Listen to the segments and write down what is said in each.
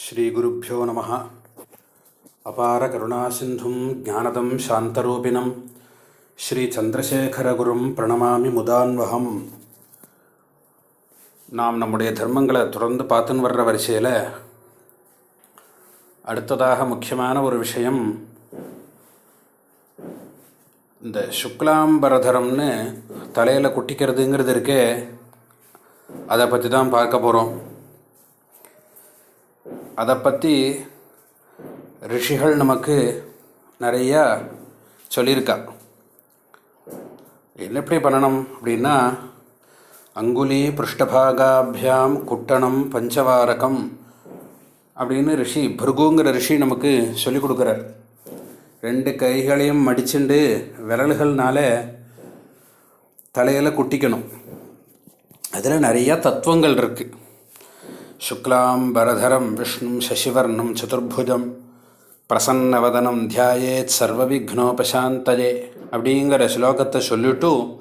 ஸ்ரீகுருப்போ நம. அபார கருணாசிந்தும் ஜானதம் சாந்தரூபிணம். ஸ்ரீ சந்திரசேகரகுரும் பிரணமாமி முதான்வகம். நாம் நம்முடைய தர்மங்களை தொடர்ந்து பார்த்துன்னு வர்ற வரிசையில் அடுத்ததாக முக்கியமான ஒரு விஷயம். இந்த சுக்லாம்பரதரம்னு தலையில் குட்டிக்கிறதுங்கிறது இருக்கே. அதை பற்றி தான் பார்க்க போகிறோம் அதை பற்றி ரிஷிகள் நமக்கு நிறையா சொல்லியிருக்கா. என்ன எப்படி பண்ணணும் அப்படின்னா அங்குலி பிருஷ்டபாகாபியாம் குட்டணம் பஞ்சவாரகம் அப்படின்னு ரிஷி பிருகுங்கிற ரிஷி நமக்கு சொல்லிக் கொடுக்குறார். ரெண்டு கைகளையும் மடிச்சுண்டு விரல்கள்னால தலையில் குட்டிக்கணும். அதில் நிறையா தத்துவங்கள் இருக்குது சுக்லாம் பரதரம் விஷ்ணு சசிவர்ணம் சதுர்புஜம் பிரசன்னவதனம் தியாயேத் சர்வவிக்னோபசாந்தஜே அப்படிங்கிற ஸ்லோகத்தை சொல்லிவிட்டு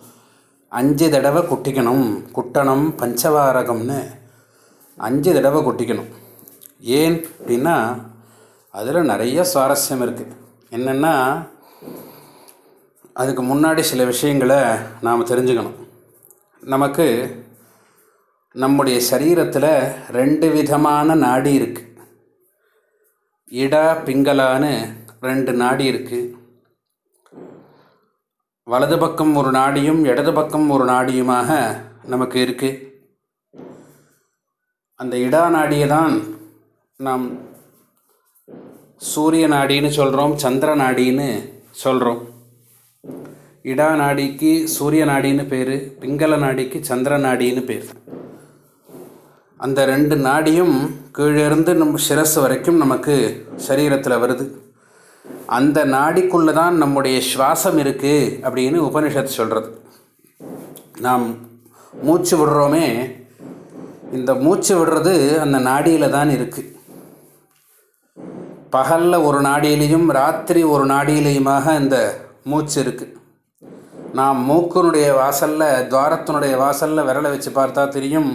அஞ்சு தடவை குட்டிக்கணும். குட்டணம் பஞ்சவாரகம்னு அஞ்சு தடவை குட்டிக்கணும். ஏன் அப்படின்னா அதில் நிறைய சுவாரஸ்யம் இருக்குது என்னென்னா அதுக்கு முன்னாடி சில விஷயங்களை நாம் தெரிஞ்சுக்கணும். நமக்கு நம்முடைய சரீரத்தில் ரெண்டு விதமான நாடி இருக்குது இடா பிங்களான்னு ரெண்டு நாடி இருக்குது வலது பக்கம் ஒரு நாடியும் இடது பக்கம் ஒரு நாடியுமாக நமக்கு இருக்குது அந்த இடா நாடியை தான் நாம் சூரிய நாடின்னு சொல்கிறோம் சந்திர நாடின்னு சொல்கிறோம் இடா நாடிக்கு சூரிய நாடின்னு பேர் பிங்கள நாடிக்கு சந்திர நாடின்னு பேர். அந்த ரெண்டு நாடியும் கீழிருந்து நம்ம சிரஸ் வரைக்கும் நமக்கு சரீரத்தில் வருது. அந்த நாடிக்குள்ளே தான் நம்முடைய சுவாசம் இருக்குது அப்படின்னு உபனிஷத் சொல்கிறது நாம் மூச்சு விடுறோமே இந்த மூச்சு விடுறது அந்த நாடியில் தான் இருக்குது பகலில் ஒரு நாடியிலையும் ராத்திரி ஒரு நாடியிலையுமாக இந்த மூச்சு இருக்குது நாம் மூக்கனுடைய வாசலில் துவாரத்தினுடைய வாசலில் விரலை வச்சு பார்த்தா தெரியும்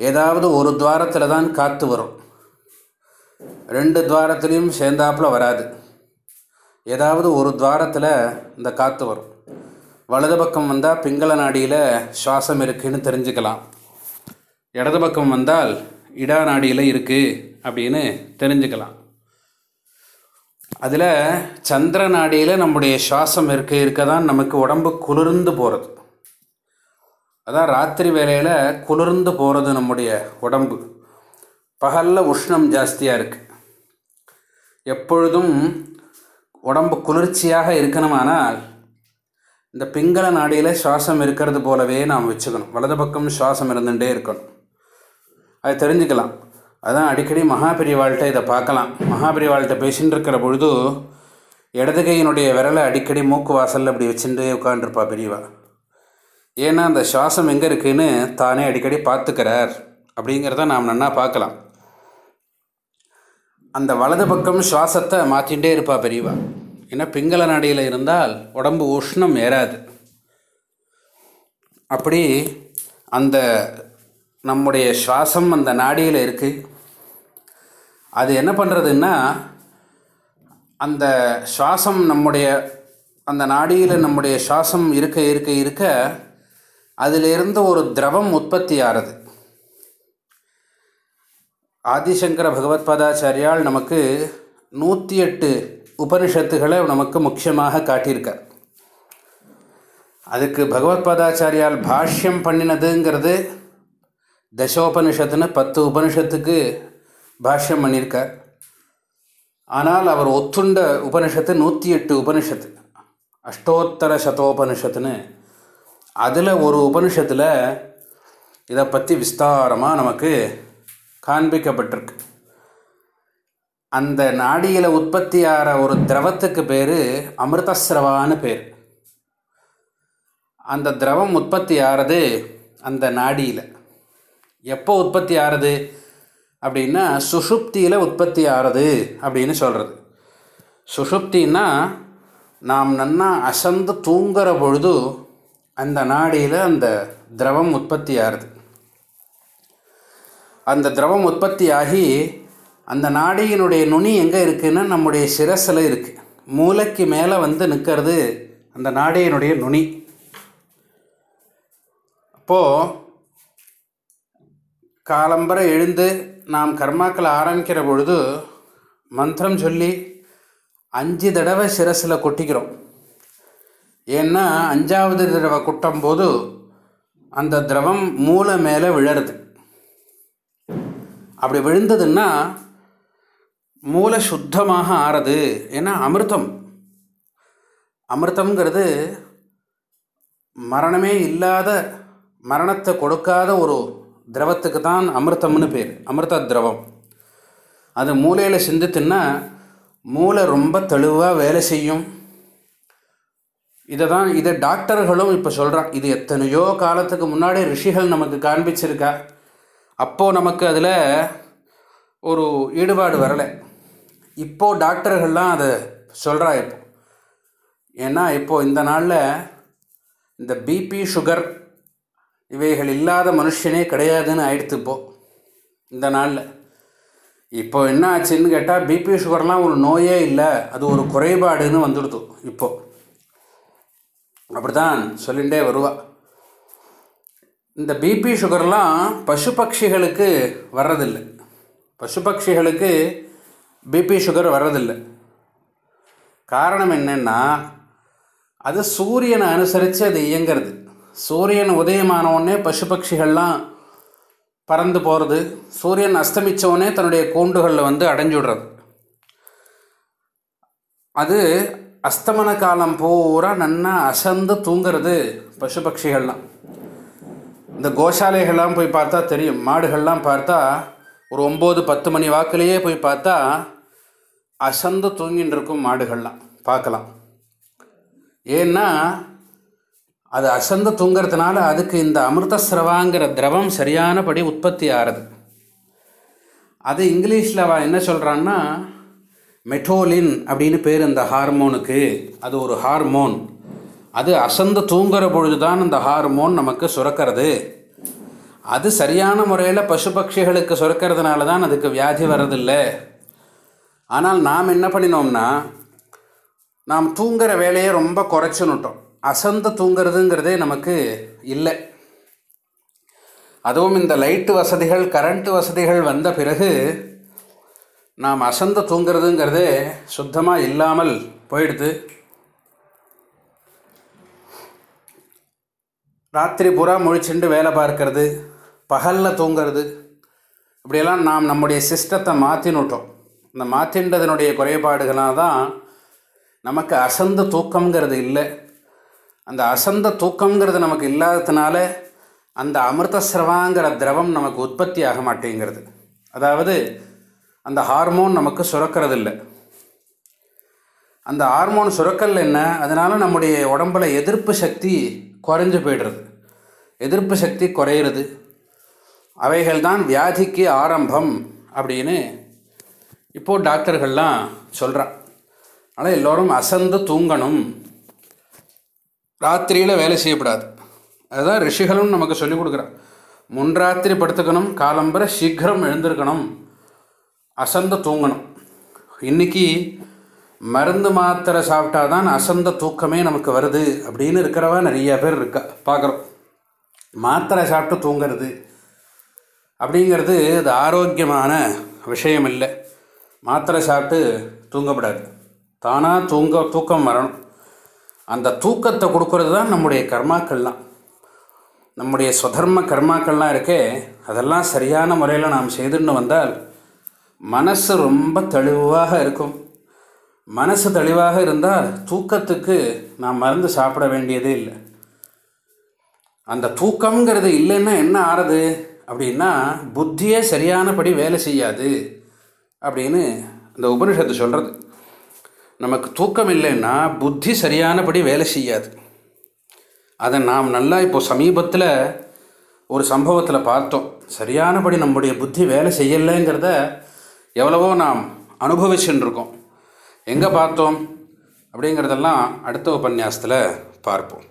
ஏதாவது ஒரு துவாரத்தில் தான் காற்று வரும். ரெண்டு துவாரத்துலேயும் சேர்ந்தாப்பில் வராது. ஏதாவது ஒரு துவாரத்தில் இந்த காற்று வரும். வலது பக்கம் வந்தால் பிங்கள நாடியில் சுவாசம் இருக்குதுன்னு தெரிஞ்சுக்கலாம். இடது பக்கம் வந்தால் இடா நாடியில் இருக்குது அப்படின்னு தெரிஞ்சுக்கலாம். அதில் சந்திர நாடியில் நம்முடைய சுவாசம் இருக்க இருக்க தான் நமக்கு உடம்பு குளிர்ந்து போகிறது அதான் ராத்திரி வேலையில் குளிர்ந்து போகிறது நம்முடைய உடம்பு. பகலில் உஷ்ணம் ஜாஸ்தியாக இருக்குது எப்பொழுதும் உடம்பு குளிர்ச்சியாக இருக்கணுமானால் இந்த பிங்கள நாடியில் சுவாசம் இருக்கிறது போலவே நாம் வச்சுக்கணும். வலது பக்கம் சுவாசம் இருந்துகிட்டே இருக்கணும். அது தெரிஞ்சுக்கலாம். அதான் அடிக்கடி மகாபிரிவாள்கிட்ட இதை பார்க்கலாம். மகாபிரிவாள்கிட்ட பேசின்னு இருக்கிற பொழுது இடதுகையினுடைய விரலை அடிக்கடி மூக்கு வாசலில் அப்படி வச்சுட்டு உட்காந்துருப்பா பெரியவா. ஏன்னா அந்த சுவாசம் எங்கே இருக்குதுன்னு தானே அடிக்கடி பார்த்துக்கிறார். அப்படிங்கிறத நாம் நன்னா பார்க்கலாம். அந்த வலது பக்கம் சுவாசத்தை மாற்றிகிட்டே இருப்பா பெரியவா. ஏன்னா பிங்கள நாடியில் இருந்தால் உடம்பு உஷ்ணம் ஏறாது. அப்படி அந்த நம்முடைய சுவாசம் அந்த நாடியில் இருக்குது அது என்ன பண்ணுறதுன்னா அந்த சுவாசம் நம்முடைய அந்த நாடியில் நம்முடைய சுவாசம் இருக்க இருக்க இருக்க அதிலிருந்து ஒரு திரவம் உற்பத்தி ஆகிறது ஆதிசங்கர பகவத்பாதாச்சாரியால் நமக்கு நூற்றி எட்டு உபனிஷத்துகளை நமக்கு முக்கியமாக காட்டியிருக்கார். அதுக்கு பகவத்பாதாச்சாரியால் பாஷ்யம் பண்ணினதுங்கிறது தசோபனிஷத்துன்னு பத்து உபனிஷத்துக்கு பாஷ்யம் பண்ணியிருக்கார். ஆனால் அவர் ஒத்துண்ட உபனிஷத்து நூற்றி எட்டு உபனிஷத்து அஷ்டோத்தர சதோபனிஷத்துன்னு அதில் ஒரு உபனிஷத்தில் இதை பற்றி விஸ்தாரமாக நமக்கு காண்பிக்கப்பட்டிருக்கு. அந்த நாடியில் உற்பத்தி ஆகிற ஒரு திரவத்துக்கு பேர் அமிர்தஸ்ரவான்னு பேர். அந்த திரவம் உற்பத்தி ஆகிறது அந்த நாடியில். எப்போ உற்பத்தி ஆகிறது அப்படின்னா சுஷுப்தியில் உற்பத்தி ஆகிறது அப்படின்னு சொல்கிறது சுஷுப்தின்னா நாம் நன்னா அசந்து தூங்குற பொழுது அந்த நாடியில் அந்த திரவம் உற்பத்தி ஆகிறது அந்த திரவம் உற்பத்தி ஆகி அந்த நாடியினுடைய நுனி எங்கே இருக்குதுன்னா நம்முடைய சிரசில் இருக்குது மூளைக்கு மேலே வந்து நிற்கிறது அந்த நாடியினுடைய நுனி. அப்போது காலம்பரை எழுந்து நாம் கர்மாக்களை ஆரம்பிக்கிற பொழுது மந்திரம் சொல்லி அஞ்சு தடவை சிரசில் கொட்டிக்கிறோம். ஏன்னா அஞ்சாவது தடவை குட்டம் போது அந்த திரவம் மூளை மேலே விழருது அப்படி விழுந்ததுன்னா மூளை சுத்தமாக ஆறுது. ஏன்னா அமிர்தம். அமிர்தம்ங்கிறது மரணமே இல்லாத மரணத்தை கொடுக்காத ஒரு திரவத்துக்கு தான் அமிர்தம்னு பேர். அமிர்த திரவம். அது மூளையில் சிந்தித்துன்னா மூளை ரொம்ப தெளிவாக வேலை செய்யும். இதை தான் இதை டாக்டர்களும் இப்போ சொல்கிறான் இது எத்தனையோ காலத்துக்கு முன்னாடி ரிஷிகள் நமக்கு காண்பிச்சிருக்கா. அப்போது நமக்கு அதில் ஒரு ஈடுபாடு வரலை. இப்போது டாக்டர்கள்லாம் அதை சொல்கிறா இப்போ. ஏன்னா இப்போது இந்த நாளில் இந்த பிபி சுகர் இவைகள் இல்லாத மனுஷனே கிடையாதுன்னு ஆயிடுத்து இப்போது இந்த நாளில். இப்போது என்ன ஆச்சுன்னு கேட்டால் பிபி சுகர்லாம் ஒரு நோயே இல்லை. அது ஒரு குறைபாடுன்னு வந்துடுது இப்போது அப்படி தான் சொல்லிகிட்டே வருவா. இந்த பிபி சுகர்லாம் பசு பட்சிகளுக்கு வர்றதில்லை. பசு பட்சிகளுக்கு பிபி சுகர் வர்றதில்லை. காரணம் என்னென்னா அது சூரியனை அனுசரித்து அது இயங்கிறது. சூரியன் உதயமானவுடனே பசு பட்சிகள்லாம் பறந்து போகிறது சூரியன் அஸ்தமித்தவுடனே தன்னுடைய கூண்டுகளில் வந்து அடைஞ்சு விடுறது. அது அஸ்தமன காலம் பூரா நன்னா அசந்து தூங்கிறது பசு பட்சிகள்லாம் இந்த கோஷாலைகள்லாம் போய் பார்த்தா தெரியும். மாடுகள்லாம் பார்த்தா ஒரு ஒம்பது பத்து மணி வாக்கிலேயே போய் பார்த்தா அசந்து தூங்கின்னு இருக்கும் மாடுகள்லாம். பார்க்கலாம். ஏன்னா அது அசந்து தூங்கிறதுனால அதுக்கு இந்த அமிர்தஸ்ரவாங்கிற திரவம் சரியானபடி உற்பத்தி ஆறுது. அது இங்கிலீஷில் அவள் என்ன சொல்கிறான்னா மெட்டோலின் அப்படின்னு பேர் இந்த ஹார்மோனுக்கு. அது ஒரு ஹார்மோன். அது அசந்து தூங்குற பொழுது தான் இந்த ஹார்மோன் நமக்கு சுரக்கிறது. அது சரியான முறையில் பசு பட்சிகளுக்கு சுரக்கிறதுனால தான் அதுக்கு வியாதி வர்றதில்லை. ஆனால் நாம் என்ன பண்ணினோம்னா நாம் தூங்குற வேலையை ரொம்ப குறைச்சுனுட்டோம் அசந்து தூங்குறதுங்கிறதே நமக்கு இல்லை. அதுவும் இந்த லைட்டு வசதிகள் கரண்ட்டு வசதிகள் வந்த பிறகு நாம் அசந்து தூங்குறதுங்கிறதே சுத்தமாக இல்லாமல் போயிடுது. ராத்திரி பூரா முழிச்சுண்டு வேலை பார்க்கறது பகலில் தூங்கிறது இப்படியெல்லாம் நாம் நம்முடைய சிஸ்டத்தை மாற்றினுட்டோம் இந்த மாற்றின்றதனுடைய குறைபாடுகளாக தான் நமக்கு அசந்த தூக்கங்கிறது இல்லை. அந்த அசந்த தூக்கங்கிறது நமக்கு இல்லாததுனால அந்த அமிர்தஸ்ரவாங்கிற திரவம் நமக்கு உற்பத்தி ஆக மாட்டேங்கிறது. அதாவது அந்த ஹார்மோன் நமக்கு சுரக்கிறதில்ல. அந்த ஹார்மோன் சுரக்கல் என்ன? அதனால் நம்முடைய உடம்புல எதிர்ப்பு சக்தி குறைஞ்சு போய்டுறது. எதிர்ப்பு சக்தி குறையிறது. அவைகள் தான் வியாதிக்கு ஆரம்பம் அப்படின்னு இப்போது டாக்டர்கள்லாம் சொல்கிறான் ஆனால் எல்லோரும் அசந்து தூங்கணும். ராத்திரியில் வேலை செய்யப்படாது. அதுதான் ரிஷிகளும் நமக்கு சொல்லிக் கொடுக்குறான் முன்ராத்திரி படுத்துக்கணும் காலம்பரை சீக்கிரம் எழுந்திருக்கணும். அசந்து தூங்கணும். இன்றைக்கி மருந்து மாத்திரை சாப்பிட்டா தான் அசந்த தூக்கமே நமக்கு வருது அப்படின்னு இருக்கிறவா நிறைய பேர் இருக்கா பார்க்குறோம். மாத்திரை சாப்பிட்டு தூங்கிறது அப்படிங்கிறது அது ஆரோக்கியமான விஷயம் இல்லை மாத்திரை சாப்பிட்டு தூங்கப்படாது. தானாக தூங்க தூக்கம் வரணும். அந்த தூக்கத்தை கொடுக்கறது தான் நம்முடைய கர்மாக்கள்லாம். நம்முடைய சுதர்ம கர்மாக்கள்லாம் இருக்கே அதெல்லாம் சரியான முறையில் நாம் செய்துன்னு வந்தால் மனசு ரொம்ப தெளிவாக இருக்கும். மனசு தெளிவாக இருந்தால் தூக்கத்துக்கு நாம் மருந்து சாப்பிட வேண்டியதே இல்லை. அந்த தூக்கம்ங்கிறது இல்லைன்னா என்ன ஆறுது? அப்படின்னா புத்தியே சரியானபடி வேலை செய்யாது அப்படின்னு அந்த உபனிஷத்து சொல்கிறது நமக்கு தூக்கம் இல்லைன்னா புத்தி சரியானபடி வேலை செய்யாது. அதை நாம் நல்லா இப்போது சமீபத்தில் ஒரு சம்பவத்தில் பார்த்தோம். சரியானபடி நம்முடைய புத்தி வேலை செய்யலைங்கிறத எவ்வளவோ நாம் அனுபவிச்சுருக்கோம் இருக்கோம் எங்கே பார்த்தோம்? அப்படிங்கிறதெல்லாம் அடுத்த உபன்யாசத்தில் பார்ப்போம்.